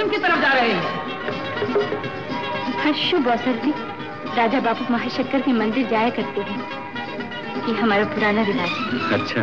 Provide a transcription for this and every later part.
पश्चिम की तरफ़ जा रहे हैं। शुभ अवसर भी राजा बापू महाशंकर के मंदिर जाया करते हैं। ये हमारा पुराना रिवाज है। अच्छा।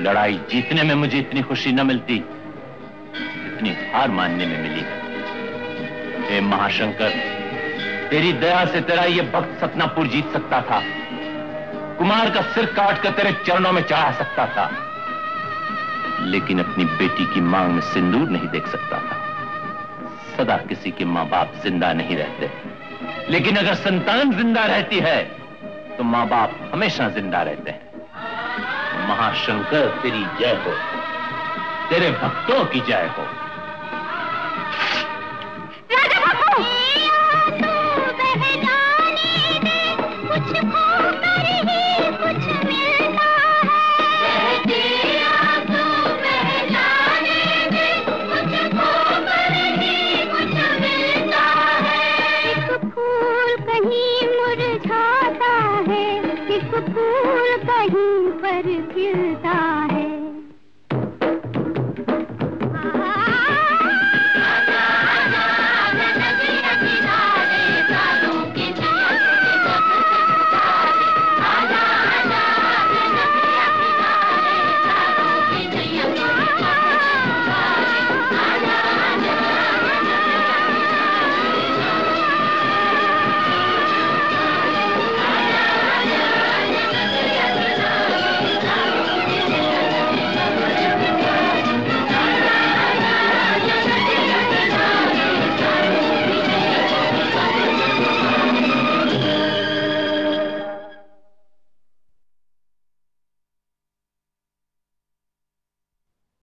लड़ाई जीतने में मुझे इतनी खुशी न मिलती, इतनी हार मानने में मिली। हे महाशंकर, तेरी दया से तेरा ये भक्त सतनापुर जीत सकता था। कुमार का सिर काट कर तेरे चरणों में चढ़ा सकता था। लेकिन अपनी बेटी की मांग में सिंदूर नहीं देख सकता था। सदा किसी के माँ बाप ज़िंदा नहीं रहते। लेकिन अगर संतान ज़िंदा रहती है तो माँ बाप हमेशा ज़िंदा रहते हैं। महाशंकर तेरी जय हो। तेरे भक्तों की जय हो।